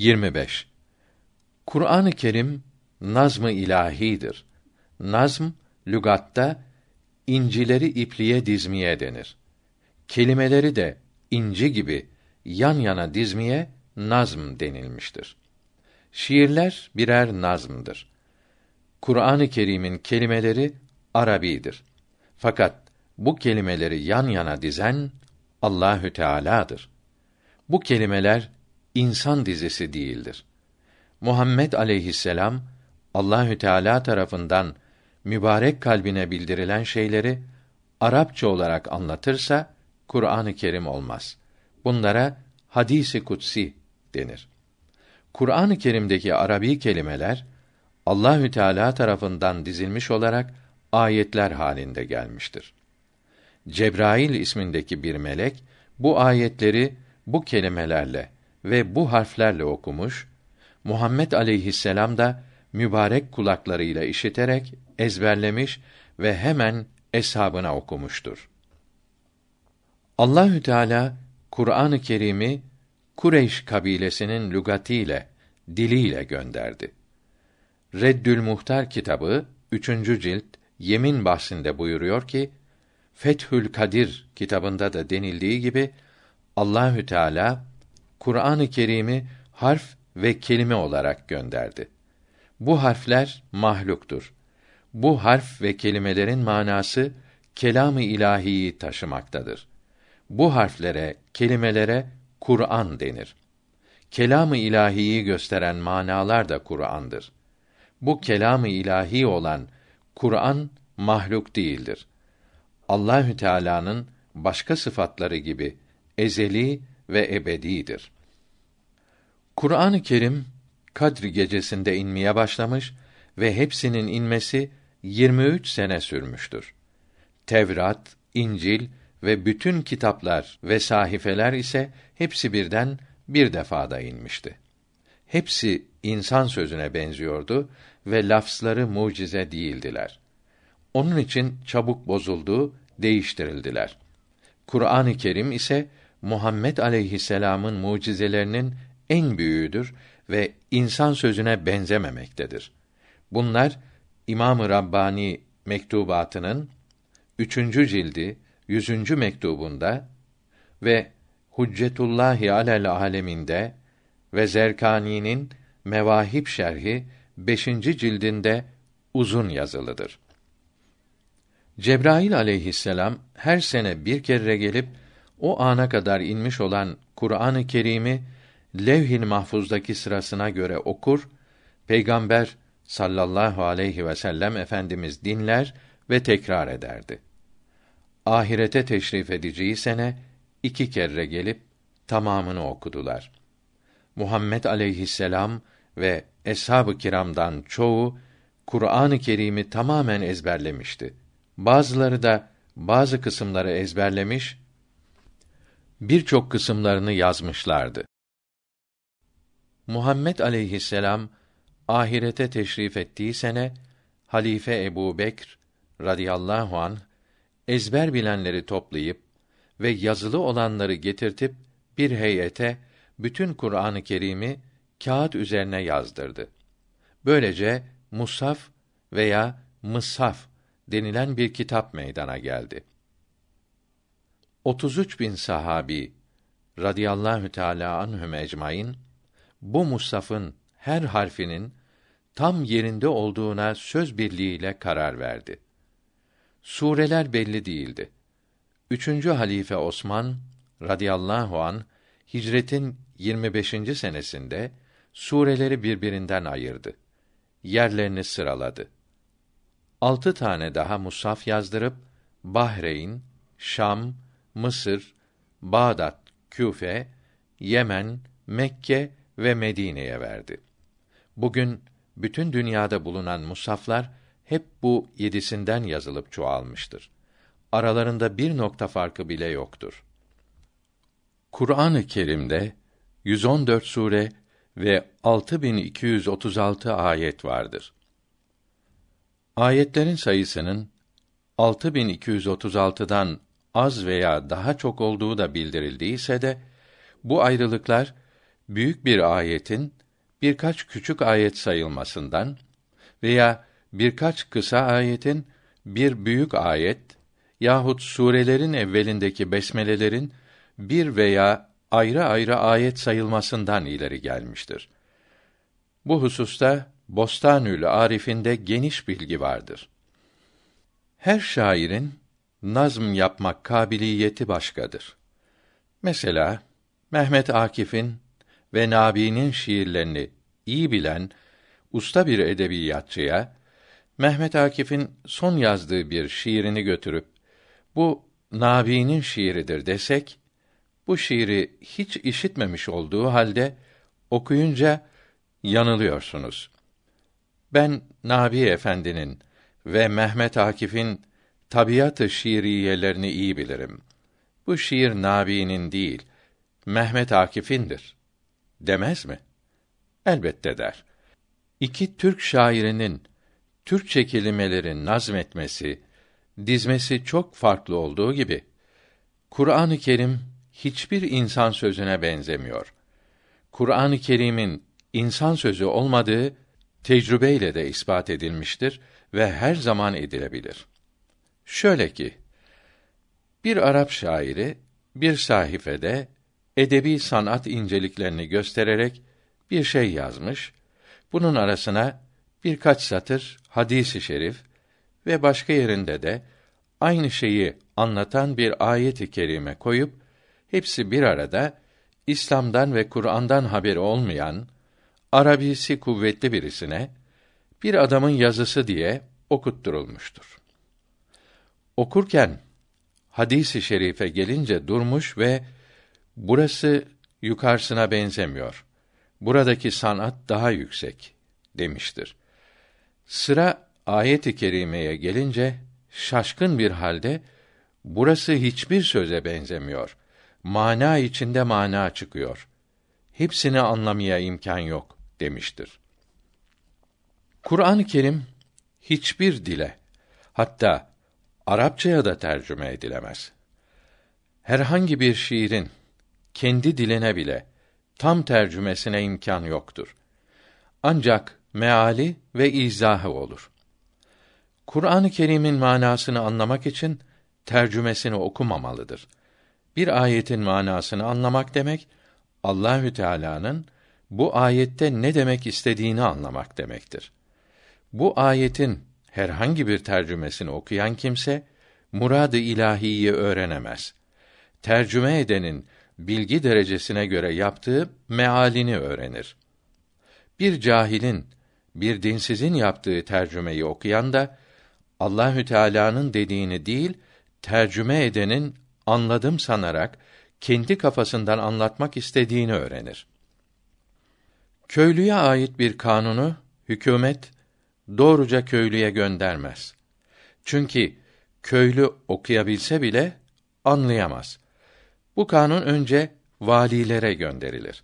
25. Kur'an-ı Kerim nazmı ilahidir. Nazm lügatta incileri ipliğe dizmeye denir. Kelimeleri de inci gibi yan yana dizmeye nazm denilmiştir. Şiirler birer nazmdır. Kur'an-ı Kerim'in kelimeleri Arabidir. Fakat bu kelimeleri yan yana dizen Allahü Teala'dır. Bu kelimeler insan dizisi değildir. Muhammed aleyhisselam Allahü Teala tarafından mübarek kalbine bildirilen şeyleri Arapça olarak anlatırsa Kur'an-ı Kerim olmaz. Bunlara hadisi kutsi denir. Kur'an-ı Kerim'deki Arabi kelimeler Allahü Teala tarafından dizilmiş olarak ayetler halinde gelmiştir. Cebrail ismindeki bir melek bu ayetleri bu kelimelerle ve bu harflerle okumuş, Muhammed aleyhisselam da mübarek kulaklarıyla işiterek ezberlemiş ve hemen eshabına okumuştur. Allahü Teala Kur'an-ı Kerim'i Kureyş kabilesinin lügatiyle, diliyle gönderdi. Reddül Muhtar kitabı 3. cilt yemin bahsinde buyuruyor ki Fethül Kadir kitabında da denildiği gibi Allahü Teala Kur'an-ı Kerim'i harf ve kelime olarak gönderdi. Bu harfler mahluktur. Bu harf ve kelimelerin manası kelamı ilahiyi taşımaktadır. Bu harflere, kelimelere Kur'an denir. Kelamı ilahiyi gösteren manalar da Kur'an'dır. Bu kelamı ilahi olan Kur'an mahluk değildir. Allahü Teala'nın başka sıfatları gibi ezeli ve ebedidir. Kur'an-ı Kerim Kadr gecesinde inmeye başlamış ve hepsinin inmesi 23 sene sürmüştür. Tevrat, İncil ve bütün kitaplar ve sahifeler ise hepsi birden bir defada inmişti. Hepsi insan sözüne benziyordu ve lafzları mucize değildiler. Onun için çabuk bozuldu, değiştirildiler. Kur'an-ı Kerim ise Muhammed aleyhisselam'ın mucizelerinin en büyüğüdür ve insan sözüne benzememektedir. Bunlar İmam-ı Rabbani mektubatının üçüncü cildi yüzüncü mektubunda ve Huccetullahi alel aleminde ve Zerkani'nin Mevahip şerhi beşinci cildinde uzun yazılıdır. Cebrail aleyhisselam her sene bir kere gelip o ana kadar inmiş olan Kur'an-ı Kerim'i Levh-i Mahfuz'daki sırasına göre okur, Peygamber sallallahu aleyhi ve sellem efendimiz dinler ve tekrar ederdi. Ahirete teşrif edeceği sene iki kere gelip tamamını okudular. Muhammed aleyhisselam ve eshab-ı kiramdan çoğu Kur'an-ı Kerim'i tamamen ezberlemişti. Bazıları da bazı kısımları ezberlemiş, birçok kısımlarını yazmışlardı. Muhammed aleyhisselam ahirete teşrif ettiği sene halife Ebu Bekr radıyallahu an ezber bilenleri toplayıp ve yazılı olanları getirtip bir heyete bütün Kur'an-ı Kerim'i kağıt üzerine yazdırdı. Böylece Musaf veya Mıshaf denilen bir kitap meydana geldi. 33 bin sahabi radıyallahu teala anhum ecmaîn bu mushafın her harfinin tam yerinde olduğuna söz birliğiyle karar verdi. Sureler belli değildi. Üçüncü halife Osman radıyallahu an hicretin 25. senesinde sureleri birbirinden ayırdı. Yerlerini sıraladı. Altı tane daha musaf yazdırıp Bahreyn, Şam, Mısır, Bağdat, Küfe, Yemen, Mekke ve Medine'ye verdi. Bugün bütün dünyada bulunan musaflar hep bu yedisinden yazılıp çoğalmıştır. Aralarında bir nokta farkı bile yoktur. Kur'an-ı Kerim'de 114 sure ve 6236 ayet vardır. Ayetlerin sayısının 6236'dan az veya daha çok olduğu da bildirildiyse de bu ayrılıklar büyük bir ayetin birkaç küçük ayet sayılmasından veya birkaç kısa ayetin bir büyük ayet yahut surelerin evvelindeki besmelelerin bir veya ayrı ayrı ayet sayılmasından ileri gelmiştir. Bu hususta Bostanül Arif'inde geniş bilgi vardır. Her şairin nazm yapmak kabiliyeti başkadır. Mesela Mehmet Akif'in ve Nabi'nin şiirlerini iyi bilen usta bir edebiyatçıya Mehmet Akif'in son yazdığı bir şiirini götürüp bu Nabi'nin şiiridir desek bu şiiri hiç işitmemiş olduğu halde okuyunca yanılıyorsunuz. Ben Nabi Efendi'nin ve Mehmet Akif'in tabiatı şiiriyelerini iyi bilirim. Bu şiir Nabi'nin değil, Mehmet Akif'indir. Demez mi? Elbette der. İki Türk şairinin Türkçe kelimeleri nazmetmesi, dizmesi çok farklı olduğu gibi Kur'an-ı Kerim hiçbir insan sözüne benzemiyor. Kur'an-ı Kerim'in insan sözü olmadığı tecrübeyle de ispat edilmiştir ve her zaman edilebilir. Şöyle ki, bir Arap şairi bir sahifede edebi sanat inceliklerini göstererek bir şey yazmış. Bunun arasına birkaç satır hadisi şerif ve başka yerinde de aynı şeyi anlatan bir ayet-i kerime koyup hepsi bir arada İslam'dan ve Kur'an'dan haberi olmayan Arabisi kuvvetli birisine bir adamın yazısı diye okutturulmuştur. Okurken hadisi şerife gelince durmuş ve burası yukarısına benzemiyor. Buradaki sanat daha yüksek demiştir. Sıra ayet-i kerimeye gelince şaşkın bir halde burası hiçbir söze benzemiyor. Mana içinde mana çıkıyor. Hepsini anlamaya imkan yok demiştir. Kur'an-ı Kerim hiçbir dile, hatta Arapçaya da tercüme edilemez. Herhangi bir şiirin kendi diline bile tam tercümesine imkan yoktur. Ancak meali ve izahı olur. Kur'an-ı Kerim'in manasını anlamak için tercümesini okumamalıdır. Bir ayetin manasını anlamak demek Allahü Teala'nın bu ayette ne demek istediğini anlamak demektir. Bu ayetin herhangi bir tercümesini okuyan kimse muradı ilahiyi öğrenemez. Tercüme edenin bilgi derecesine göre yaptığı mealini öğrenir. Bir cahilin, bir dinsizin yaptığı tercümeyi okuyan da Allahü Teala'nın dediğini değil, tercüme edenin anladım sanarak kendi kafasından anlatmak istediğini öğrenir. Köylüye ait bir kanunu hükümet doğruca köylüye göndermez. Çünkü köylü okuyabilse bile anlayamaz. Bu kanun önce valilere gönderilir.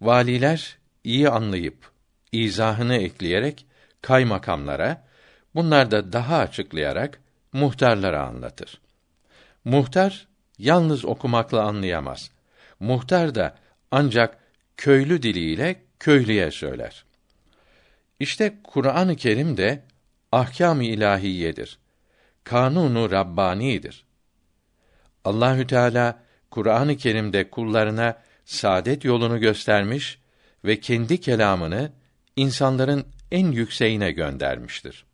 Valiler iyi anlayıp izahını ekleyerek kaymakamlara, bunlar da daha açıklayarak muhtarlara anlatır. Muhtar yalnız okumakla anlayamaz. Muhtar da ancak köylü diliyle köylüye söyler. İşte Kur'an-ı Kerim de ahkâm-ı ilahiyedir. Kanunu rabbanidir. Allahü Teala Kur'an-ı Kerim'de kullarına saadet yolunu göstermiş ve kendi kelamını insanların en yükseğine göndermiştir.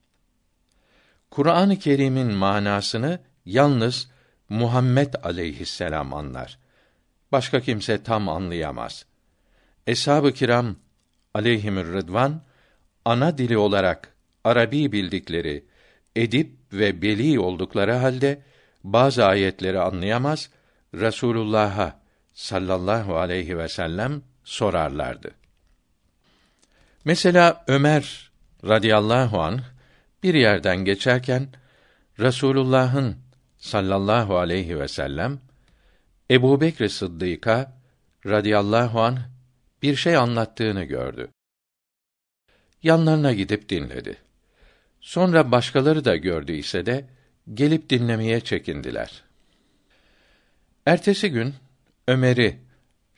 Kur'an-ı Kerim'in manasını yalnız Muhammed aleyhisselam anlar. Başka kimse tam anlayamaz. Eshab-ı kiram aleyhimür rıdvan ana dili olarak Arabi bildikleri, edip ve beli oldukları halde bazı ayetleri anlayamaz, Resulullah'a sallallahu aleyhi ve sellem sorarlardı. Mesela Ömer radıyallahu an bir yerden geçerken Resulullah'ın sallallahu aleyhi ve sellem Ebu Bekr Sıddık'a radıyallahu an bir şey anlattığını gördü. Yanlarına gidip dinledi. Sonra başkaları da gördüyse de gelip dinlemeye çekindiler. Ertesi gün Ömer'i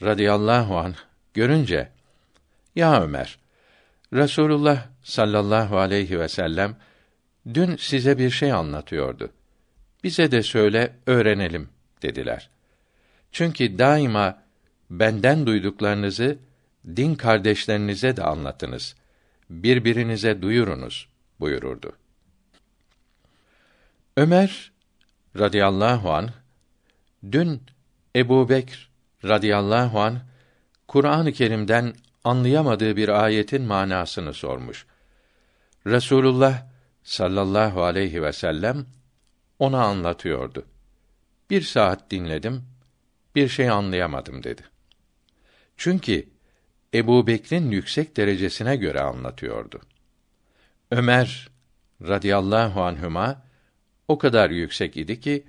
radıyallahu an görünce, Ya Ömer, Resulullah sallallahu aleyhi ve sellem dün size bir şey anlatıyordu. Bize de söyle, öğrenelim dediler. Çünkü daima benden duyduklarınızı din kardeşlerinize de anlatınız. Birbirinize duyurunuz buyururdu. Ömer radıyallahu an dün Ebu Bekr radıyallahu an Kur'an-ı Kerim'den anlayamadığı bir ayetin manasını sormuş. Resulullah sallallahu aleyhi ve sellem ona anlatıyordu. Bir saat dinledim, bir şey anlayamadım dedi. Çünkü Ebu Bekr'in yüksek derecesine göre anlatıyordu. Ömer radıyallahu anhüma o kadar yüksek idi ki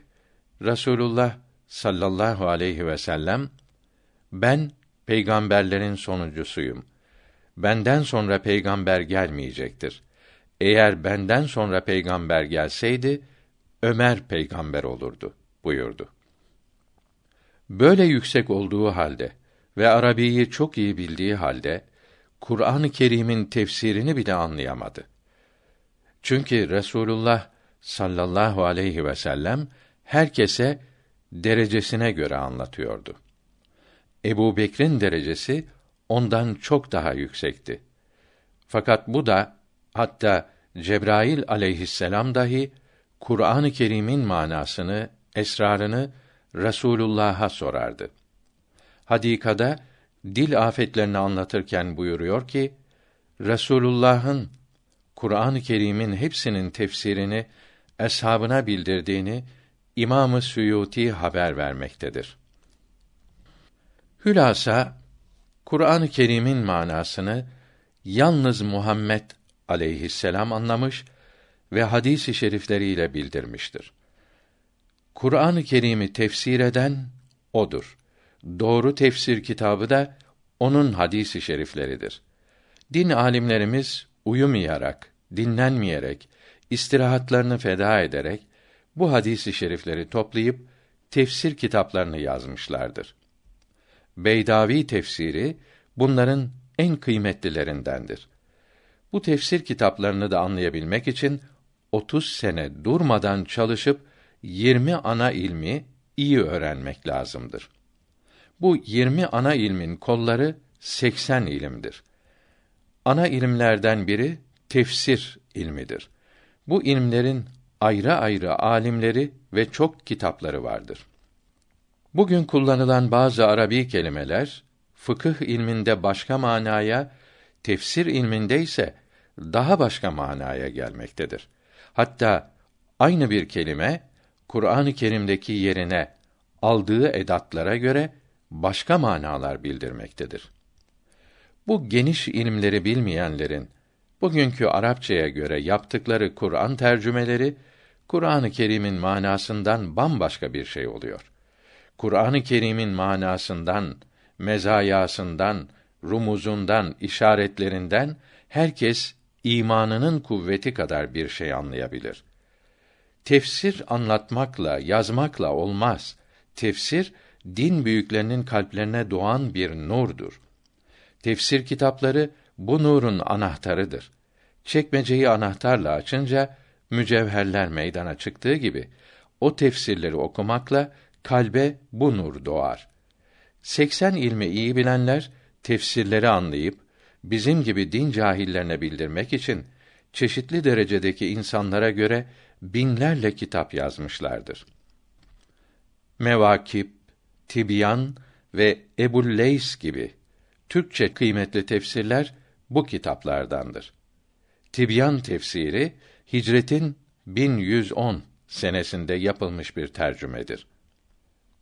Rasulullah sallallahu aleyhi ve sellem ben peygamberlerin sonuncusuyum. Benden sonra peygamber gelmeyecektir. Eğer benden sonra peygamber gelseydi Ömer peygamber olurdu buyurdu. Böyle yüksek olduğu halde ve Arabiyi çok iyi bildiği halde Kur'an-ı Kerim'in tefsirini bile anlayamadı. Çünkü Resulullah sallallahu aleyhi ve sellem herkese derecesine göre anlatıyordu. Ebu Bekr'in derecesi ondan çok daha yüksekti. Fakat bu da hatta Cebrail aleyhisselam dahi Kur'an-ı Kerim'in manasını, esrarını Resulullah'a sorardı. Hadikada dil afetlerini anlatırken buyuruyor ki Resulullah'ın Kur'an-ı Kerim'in hepsinin tefsirini eshabına bildirdiğini İmamı Suyuti haber vermektedir. Hülasa Kur'an-ı Kerim'in manasını yalnız Muhammed aleyhisselam anlamış ve hadis-i şerifleriyle bildirmiştir. Kur'an-ı Kerim'i tefsir eden odur. Doğru tefsir kitabı da onun hadis-i şerifleridir. Din alimlerimiz uyumayarak, dinlenmeyerek, istirahatlarını feda ederek bu hadisi şerifleri toplayıp tefsir kitaplarını yazmışlardır. Beydavi tefsiri bunların en kıymetlilerindendir. Bu tefsir kitaplarını da anlayabilmek için 30 sene durmadan çalışıp 20 ana ilmi iyi öğrenmek lazımdır. Bu 20 ana ilmin kolları 80 ilimdir. Ana ilimlerden biri tefsir ilmidir. Bu ilimlerin ayrı ayrı alimleri ve çok kitapları vardır. Bugün kullanılan bazı Arabi kelimeler fıkıh ilminde başka manaya, tefsir ilminde ise daha başka manaya gelmektedir. Hatta aynı bir kelime Kur'an-ı Kerim'deki yerine aldığı edatlara göre başka manalar bildirmektedir. Bu geniş ilimleri bilmeyenlerin bugünkü Arapçaya göre yaptıkları Kur'an tercümeleri Kur'an-ı Kerim'in manasından bambaşka bir şey oluyor. Kur'an-ı Kerim'in manasından, mezayasından, rumuzundan, işaretlerinden herkes imanının kuvveti kadar bir şey anlayabilir. Tefsir anlatmakla, yazmakla olmaz. Tefsir din büyüklerinin kalplerine doğan bir nurdur. Tefsir kitapları bu nurun anahtarıdır. Çekmeceyi anahtarla açınca mücevherler meydana çıktığı gibi o tefsirleri okumakla kalbe bu nur doğar. 80 ilmi iyi bilenler tefsirleri anlayıp bizim gibi din cahillerine bildirmek için çeşitli derecedeki insanlara göre binlerle kitap yazmışlardır. Mevakip, Tibyan ve Ebu'l-Leys gibi Türkçe kıymetli tefsirler bu kitaplardandır. Tibyan tefsiri Hicretin 1110 senesinde yapılmış bir tercümedir.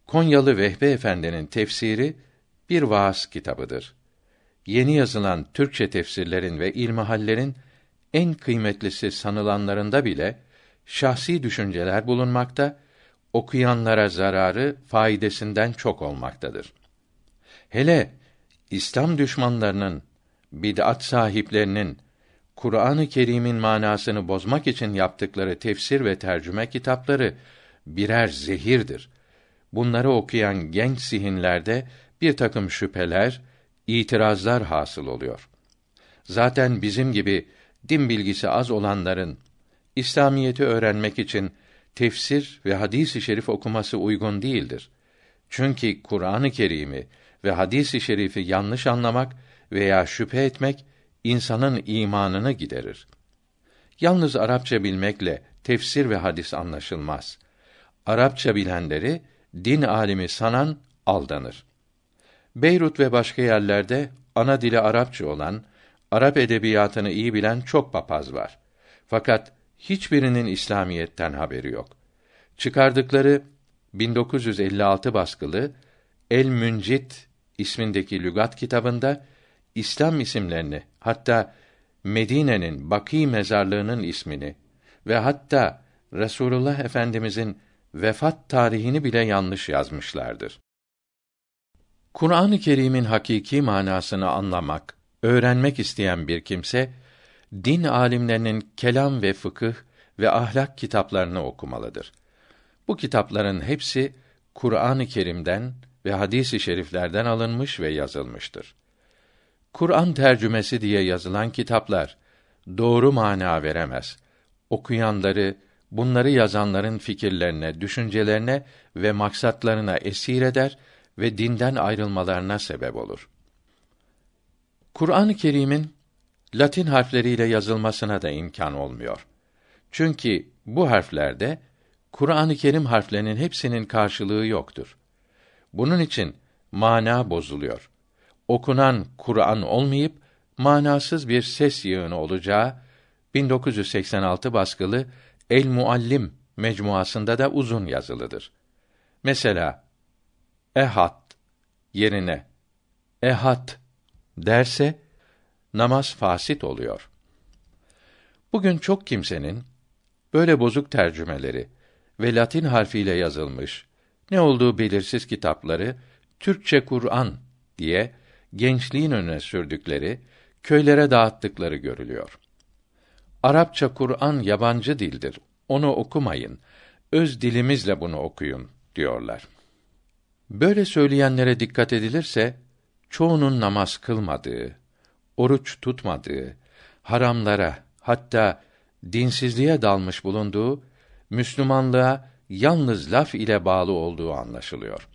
Konyalı Vehbe Efendi'nin tefsiri bir vaaz kitabıdır. Yeni yazılan Türkçe tefsirlerin ve ilmihallerin en kıymetlisi sanılanlarında bile şahsi düşünceler bulunmakta, okuyanlara zararı faydasından çok olmaktadır. Hele İslam düşmanlarının, bid'at sahiplerinin Kur'an-ı Kerim'in manasını bozmak için yaptıkları tefsir ve tercüme kitapları birer zehirdir. Bunları okuyan genç zihinlerde bir takım şüpheler, itirazlar hasıl oluyor. Zaten bizim gibi din bilgisi az olanların İslamiyeti öğrenmek için tefsir ve hadis-i şerif okuması uygun değildir. Çünkü Kur'an-ı Kerim'i ve hadis-i şerifi yanlış anlamak veya şüphe etmek insanın imanını giderir. Yalnız Arapça bilmekle tefsir ve hadis anlaşılmaz. Arapça bilenleri din alimi sanan aldanır. Beyrut ve başka yerlerde ana dili Arapça olan, Arap edebiyatını iyi bilen çok papaz var. Fakat hiçbirinin İslamiyetten haberi yok. Çıkardıkları 1956 baskılı El Müncit ismindeki lügat kitabında İslam isimlerini hatta Medine'nin Baki mezarlığının ismini ve hatta Resulullah Efendimizin vefat tarihini bile yanlış yazmışlardır. Kur'an-ı Kerim'in hakiki manasını anlamak, öğrenmek isteyen bir kimse din alimlerinin kelam ve fıkıh ve ahlak kitaplarını okumalıdır. Bu kitapların hepsi Kur'an-ı Kerim'den ve hadis-i şeriflerden alınmış ve yazılmıştır. Kur'an tercümesi diye yazılan kitaplar doğru mana veremez. Okuyanları bunları yazanların fikirlerine, düşüncelerine ve maksatlarına esir eder ve dinden ayrılmalarına sebep olur. Kur'an-ı Kerim'in Latin harfleriyle yazılmasına da imkan olmuyor. Çünkü bu harflerde Kur'an-ı Kerim harflerinin hepsinin karşılığı yoktur. Bunun için mana bozuluyor. Okunan Kur'an olmayıp manasız bir ses yığını olacağı 1986 baskılı El Muallim mecmuasında da uzun yazılıdır. Mesela ehad yerine ehad derse namaz fasit oluyor. Bugün çok kimsenin böyle bozuk tercümeleri ve Latin harfiyle yazılmış ne olduğu belirsiz kitapları Türkçe Kur'an diye gençliğin önüne sürdükleri, köylere dağıttıkları görülüyor. Arapça Kur'an yabancı dildir. Onu okumayın. Öz dilimizle bunu okuyun diyorlar. Böyle söyleyenlere dikkat edilirse çoğunun namaz kılmadığı, oruç tutmadığı, haramlara hatta dinsizliğe dalmış bulunduğu, Müslümanlığa yalnız laf ile bağlı olduğu anlaşılıyor.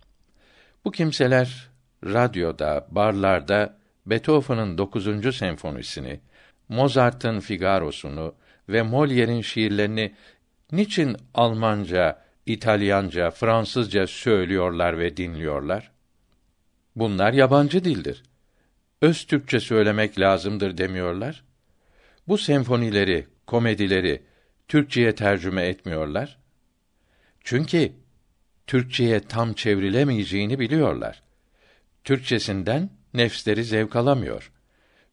Bu kimseler radyoda, barlarda Beethoven'ın 9. senfonisini, Mozart'ın Figaro'sunu ve Molière'in şiirlerini niçin Almanca, İtalyanca, Fransızca söylüyorlar ve dinliyorlar? Bunlar yabancı dildir. Öz Türkçe söylemek lazımdır demiyorlar. Bu senfonileri, komedileri Türkçeye tercüme etmiyorlar. Çünkü Türkçeye tam çevrilemeyeceğini biliyorlar. Türkçesinden nefsleri zevk alamıyor.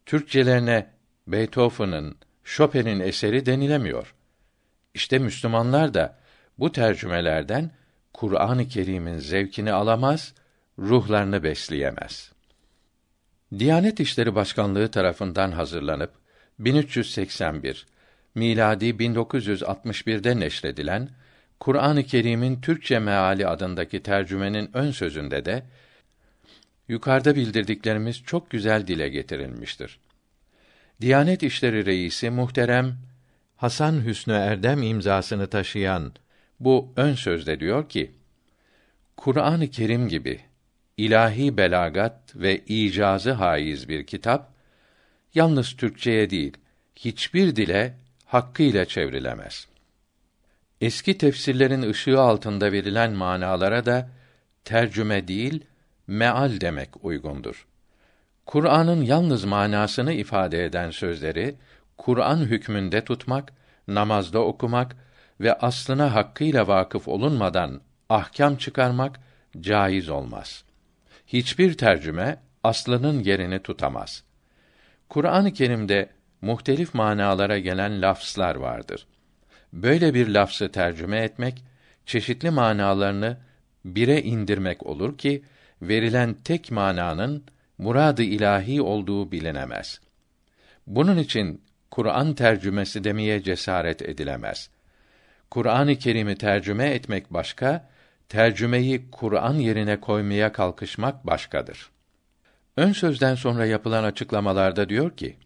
Türkçelerine Beethoven'ın, Chopin'in eseri denilemiyor. İşte Müslümanlar da bu tercümelerden Kur'an-ı Kerim'in zevkini alamaz, ruhlarını besleyemez. Diyanet İşleri Başkanlığı tarafından hazırlanıp 1381 miladi 1961'de neşredilen Kur'an-ı Kerim'in Türkçe meali adındaki tercümenin ön sözünde de yukarıda bildirdiklerimiz çok güzel dile getirilmiştir. Diyanet İşleri Reisi muhterem Hasan Hüsnü Erdem imzasını taşıyan bu ön sözde diyor ki: Kur'an-ı Kerim gibi ilahi belagat ve icazı haiz bir kitap yalnız Türkçeye değil hiçbir dile hakkıyla çevrilemez. Eski tefsirlerin ışığı altında verilen manalara da tercüme değil, meal demek uygundur. Kur'an'ın yalnız manasını ifade eden sözleri Kur'an hükmünde tutmak, namazda okumak ve aslına hakkıyla vakıf olunmadan ahkam çıkarmak caiz olmaz. Hiçbir tercüme aslının yerini tutamaz. Kur'an-ı Kerim'de muhtelif manalara gelen lafzlar vardır. Böyle bir lafzı tercüme etmek çeşitli manalarını bire indirmek olur ki verilen tek mananın muradı ilahi olduğu bilinemez. Bunun için Kur'an tercümesi demeye cesaret edilemez. Kur'an-ı Kerim'i tercüme etmek başka, tercümeyi Kur'an yerine koymaya kalkışmak başkadır. Ön sözden sonra yapılan açıklamalarda diyor ki: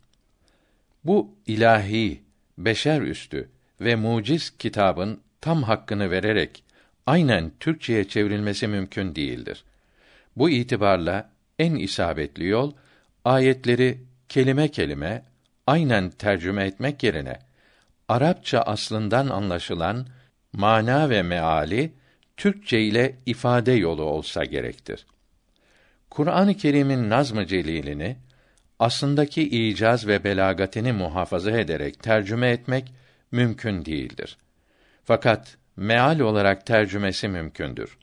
Bu ilahi, beşer üstü ve muciz kitabın tam hakkını vererek aynen Türkçeye çevrilmesi mümkün değildir. Bu itibarla en isabetli yol ayetleri kelime kelime aynen tercüme etmek yerine Arapça aslından anlaşılan mana ve meali Türkçe ile ifade yolu olsa gerektir. Kur'an-ı Kerim'in nazm-ı celilini aslındaki icaz ve belagatini muhafaza ederek tercüme etmek mümkün değildir. Fakat meal olarak tercümesi mümkündür.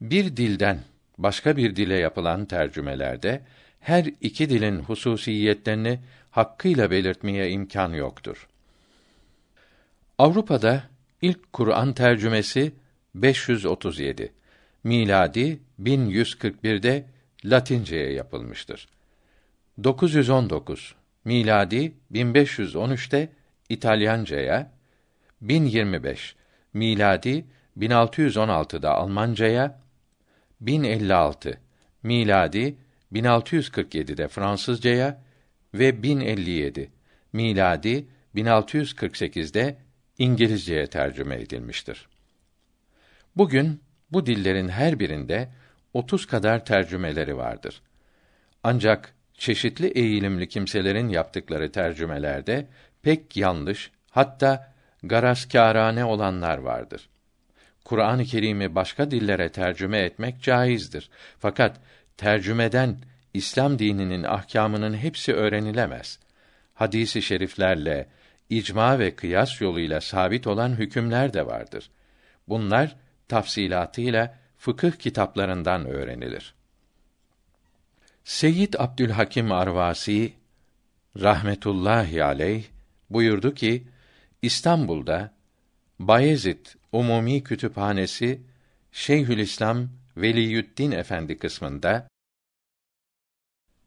Bir dilden başka bir dile yapılan tercümelerde her iki dilin hususiyetlerini hakkıyla belirtmeye imkan yoktur. Avrupa'da ilk Kur'an tercümesi 537 miladi 1141'de Latinceye yapılmıştır. 919 miladi 1513'te İtalyancaya, 1025 miladi 1616'da Almancaya, 1056 miladi 1647'de Fransızcaya. Ve 1057 miladi 1648'de İngilizceye tercüme edilmiştir. Bugün bu dillerin her birinde 30 kadar tercümeleri vardır. Ancak çeşitli eğilimli kimselerin yaptıkları tercümelerde pek yanlış, hatta garaskârane olanlar vardır. Kur'an-ı Kerim'i başka dillere tercüme etmek caizdir. Fakat tercümeden İslam dininin ahkamının hepsi öğrenilemez. Hadisi şeriflerle, icma ve kıyas yoluyla sabit olan hükümler de vardır. Bunlar tafsilatıyla fıkıh kitaplarından öğrenilir. Seyyid Abdülhakim Arvasi rahmetullahi aleyh buyurdu ki İstanbul'da Bayezid Umumi Kütüphanesi Şeyhülislam Veliyüddin Efendi kısmında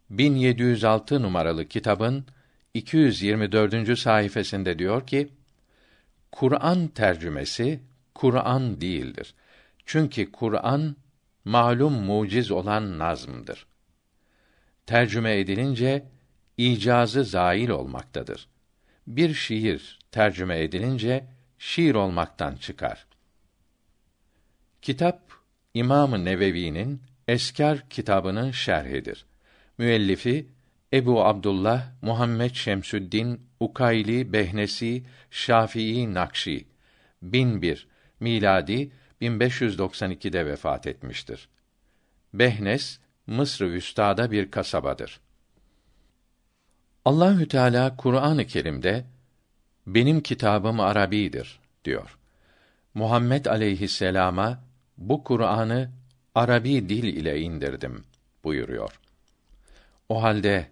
1706 numaralı kitabın 224. sayfasında diyor ki: Kur'an tercümesi Kur'an değildir. Çünkü Kur'an malum muciz olan nazmdır. Tercüme edilince icazı zail olmaktadır. Bir şiir tercüme edilince şiir olmaktan çıkar. Kitap İmam-ı Nevevi'nin Eskar kitabının şerhidir. Müellifi Ebu Abdullah Muhammed Şemsüddin Ukayli Behnesi Şafii Nakşi 1001 miladi 1592'de vefat etmiştir. Behnes Mısır üstada bir kasabadır. Allahü Teala Kur'an-ı Kerim'de benim kitabım Arabidir diyor. Muhammed aleyhisselama bu Kur'an'ı Arabi dil ile indirdim buyuruyor. O halde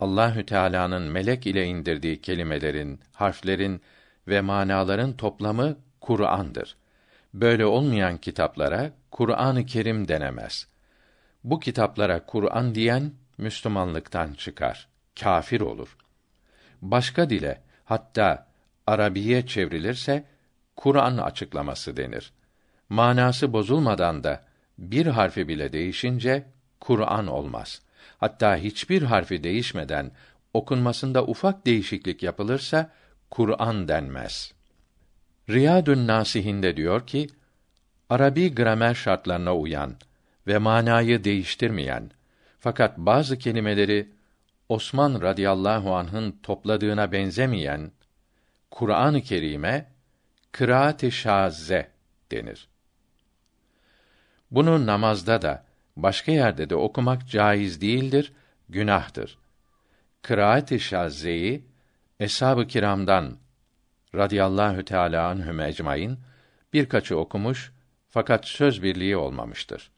Allahü Teala'nın melek ile indirdiği kelimelerin, harflerin ve manaların toplamı Kur'an'dır. Böyle olmayan kitaplara Kur'an-ı Kerim denemez. Bu kitaplara Kur'an diyen Müslümanlıktan çıkar, kafir olur. Başka dile, hatta Arabiye çevrilirse Kur'an açıklaması denir. Manası bozulmadan da bir harfi bile değişince Kur'an olmaz. Hatta hiçbir harfi değişmeden okunmasında ufak değişiklik yapılırsa Kur'an denmez. Riyadun Nasihinde diyor ki, Arabi gramer şartlarına uyan ve manayı değiştirmeyen fakat bazı kelimeleri Osman radıyallahu anh'ın topladığına benzemeyen Kur'an-ı Kerim'e kıraat-ı şazze denir. Bunu namazda da başka yerde de okumak caiz değildir, günahtır. Kıraat-ı şazzeyi eshab-ı kiramdan radıyallahu teala anhum ecmaîn birkaçı okumuş fakat söz birliği olmamıştır.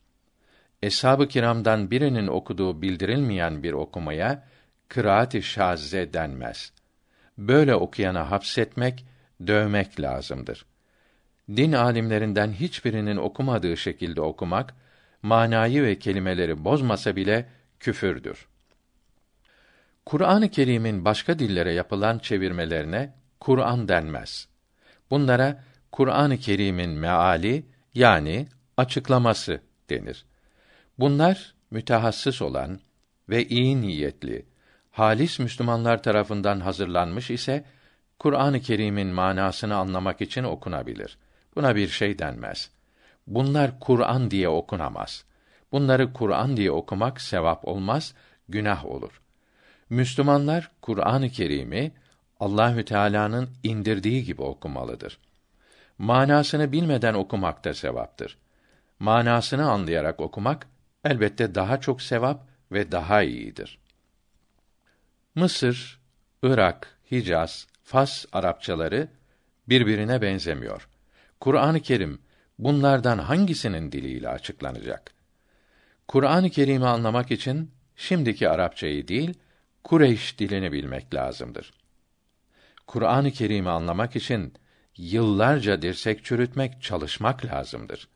Eshab-ı kiramdan birinin okuduğu bildirilmeyen bir okumaya kıraat-ı şazze denmez. Böyle okuyana hapsetmek, dövmek lazımdır. Din alimlerinden hiçbirinin okumadığı şekilde okumak, manayı ve kelimeleri bozmasa bile küfürdür. Kur'an-ı Kerim'in başka dillere yapılan çevirmelerine Kur'an denmez. Bunlara Kur'an-ı Kerim'in meali yani açıklaması denir. Bunlar mütehassıs olan ve iyi niyetli, halis Müslümanlar tarafından hazırlanmış ise Kur'an-ı Kerim'in manasını anlamak için okunabilir. Buna bir şey denmez. Bunlar Kur'an diye okunamaz. Bunları Kur'an diye okumak sevap olmaz, günah olur. Müslümanlar Kur'an-ı Kerim'i Allahü Teala'nın indirdiği gibi okumalıdır. Manasını bilmeden okumak da sevaptır. Manasını anlayarak okumak elbette daha çok sevap ve daha iyidir. Mısır, Irak, Hicaz, Fas Arapçaları birbirine benzemiyor. Kur'an-ı Kerim bunlardan hangisinin diliyle açıklanacak? Kur'an-ı Kerim'i anlamak için şimdiki Arapçayı değil, Kureyş dilini bilmek lazımdır. Kur'an-ı Kerim'i anlamak için yıllarca dirsek çürütmek, çalışmak lazımdır.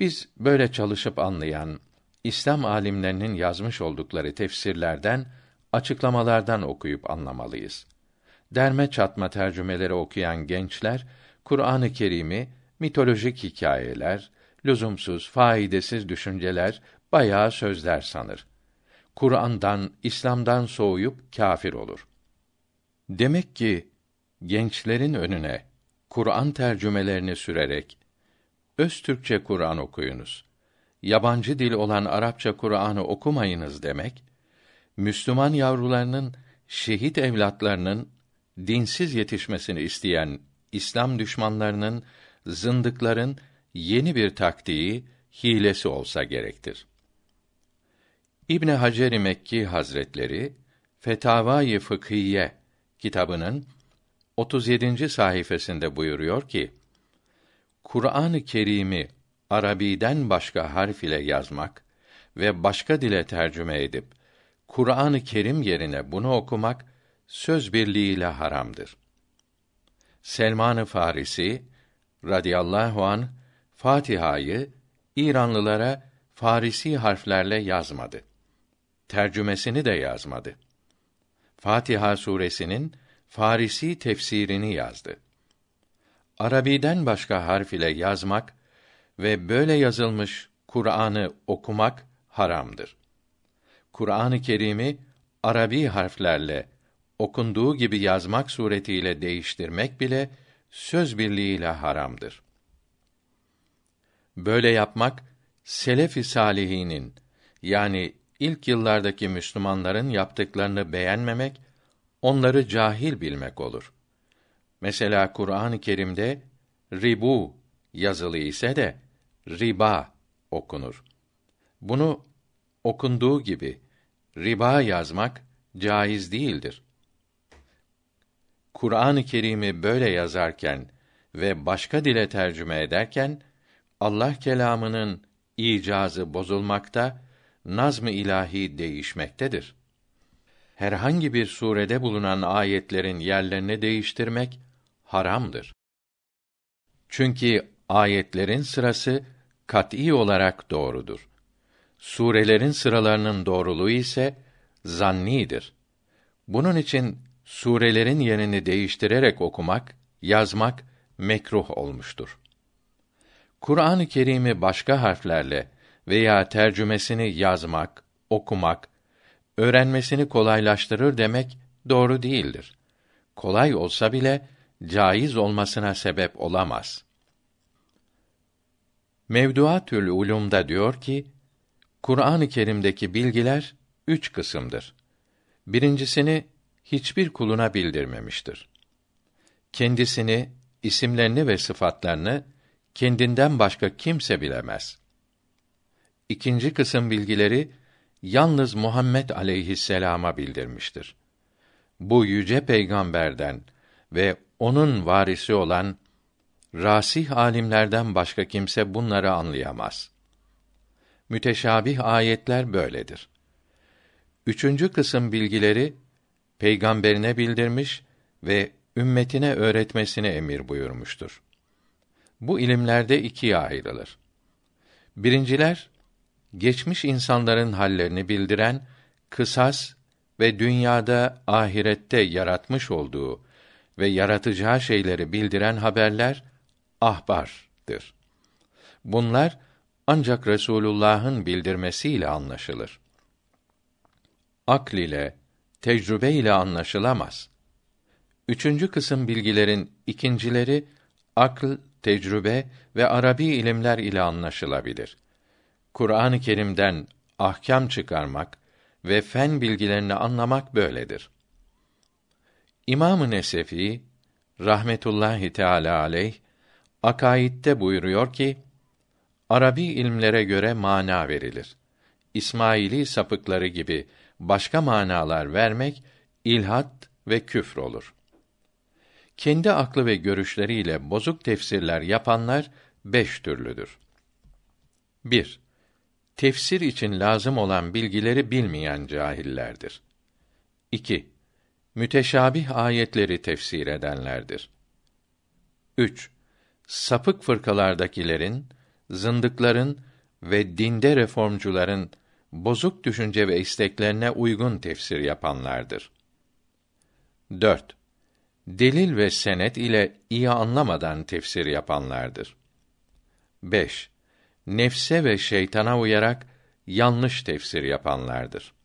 Biz böyle çalışıp anlayan İslam alimlerinin yazmış oldukları tefsirlerden, açıklamalardan okuyup anlamalıyız. Derme çatma tercümeleri okuyan gençler Kur'an-ı Kerim'i mitolojik hikayeler, lüzumsuz, faydasız düşünceler, bayağı sözler sanır. Kur'an'dan, İslam'dan soğuyup kâfir olur. Demek ki gençlerin önüne Kur'an tercümelerini sürerek öz Türkçe Kur'an okuyunuz. Yabancı dil olan Arapça Kur'an'ı okumayınız demek, Müslüman yavrularının şehit evlatlarının dinsiz yetişmesini isteyen İslam düşmanlarının, zındıkların yeni bir taktiği, hilesi olsa gerektir. İbn Hacer Mekki Hazretleri Fetavai Fıkhiye kitabının 37. sayfasında buyuruyor ki: Kur'an-ı Kerim'i Arabiden başka harf ile yazmak ve başka dile tercüme edip Kur'an-ı Kerim yerine bunu okumak söz birliğiyle haramdır. Selman-ı Farisi radıyallahu an Fatiha'yı İranlılara Farisi harflerle yazmadı. Tercümesini de yazmadı. Fatiha suresinin Farisi tefsirini yazdı. Arabiden başka harf ile yazmak ve böyle yazılmış Kur'an'ı okumak haramdır. Kur'an-ı Kerim'i Arabi harflerle okunduğu gibi yazmak suretiyle değiştirmek bile söz birliğiyle haramdır. Böyle yapmak selef-i salihinin yani ilk yıllardaki Müslümanların yaptıklarını beğenmemek, onları cahil bilmek olur. Mesela Kur'an-ı Kerim'de ribu yazılı ise de riba okunur. Bunu okunduğu gibi riba yazmak caiz değildir. Kur'an-ı Kerim'i böyle yazarken ve başka dile tercüme ederken Allah kelamının icazı bozulmakta, nazm-ı ilahi değişmektedir. Herhangi bir surede bulunan ayetlerin yerlerini değiştirmek haramdır. Çünkü ayetlerin sırası kat'î olarak doğrudur. Surelerin sıralarının doğruluğu ise zannidir. Bunun için surelerin yerini değiştirerek okumak, yazmak mekruh olmuştur. Kur'an-ı Kerim'i başka harflerle veya tercümesini yazmak, okumak, öğrenmesini kolaylaştırır demek doğru değildir. Kolay olsa bile caiz olmasına sebep olamaz. Mevduatül Ulum'da diyor ki, Kur'an-ı Kerim'deki bilgiler üç kısımdır. Birincisini hiçbir kuluna bildirmemiştir. Kendisini, isimlerini ve sıfatlarını kendinden başka kimse bilemez. İkinci kısım bilgileri yalnız Muhammed aleyhisselama bildirmiştir. Bu yüce peygamberden ve onun varisi olan rasih alimlerden başka kimse bunları anlayamaz. Müteşabih ayetler böyledir. Üçüncü kısım bilgileri peygamberine bildirmiş ve ümmetine öğretmesine emir buyurmuştur. Bu ilimlerde ikiye ayrılır. Birinciler geçmiş insanların hallerini bildiren kısas ve dünyada ahirette yaratmış olduğu ve yaratacağı şeyleri bildiren haberler ahbardır. Bunlar ancak Resulullah'ın bildirmesiyle anlaşılır. akl ile, tecrübe ile anlaşılamaz. Üçüncü kısım bilgilerin ikincileri akl, tecrübe ve Arabi ilimler ile anlaşılabilir. Kur'an-ı Kerim'den ahkam çıkarmak ve fen bilgilerini anlamak böyledir. İmam-ı Nesefi rahmetullahi teala aleyh akaidde buyuruyor ki Arabi ilimlere göre mana verilir. İsmaili sapıkları gibi başka manalar vermek ilhat ve küfr olur. Kendi aklı ve görüşleriyle bozuk tefsirler yapanlar beş türlüdür. 1. Tefsir için lazım olan bilgileri bilmeyen cahillerdir. 2. Müteşabih ayetleri tefsir edenlerdir. 3. Sapık fırkalardakilerin, zındıkların ve dinde reformcuların bozuk düşünce ve isteklerine uygun tefsir yapanlardır. 4. Delil ve senet ile iyi anlamadan tefsir yapanlardır. 5. Nefse ve şeytana uyarak yanlış tefsir yapanlardır.